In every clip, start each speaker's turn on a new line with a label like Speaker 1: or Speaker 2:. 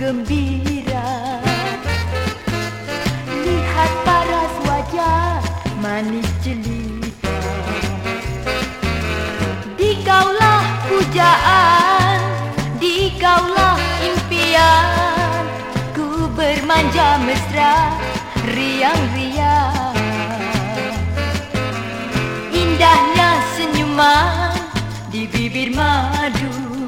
Speaker 1: gembira. Lihat paras wajah manis jelita. Dikaulah pujaan Dikaulah impian. Ku bermanja mesra Riang-riang. Indahnya senyuman Di bibir madu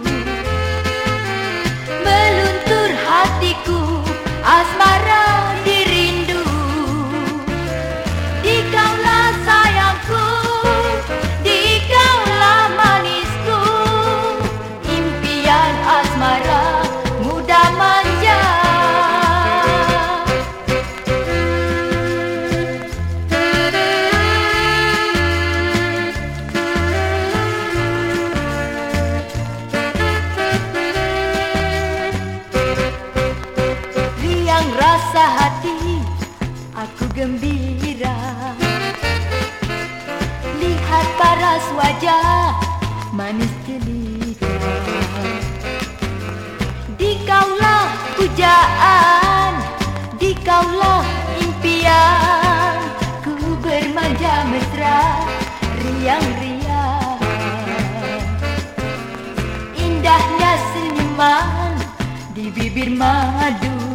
Speaker 1: Hati Aku gembira. Lihat paras wajah Manis jelita. Dikaulah pujaan Dikaulah impian. Ku bermanja mesra Riang-riang. Indahnya senyuman Di bibir madu